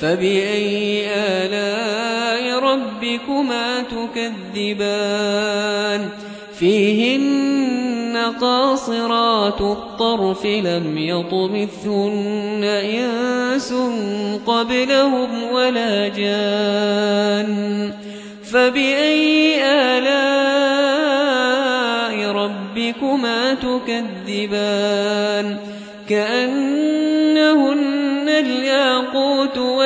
فبأي آلاء ربكما تكذبان فيهن قاصرات الطرف لم يطمثهن إنس قبلهم ولا جان فبأي آلاء ربكما تكذبان كأنهن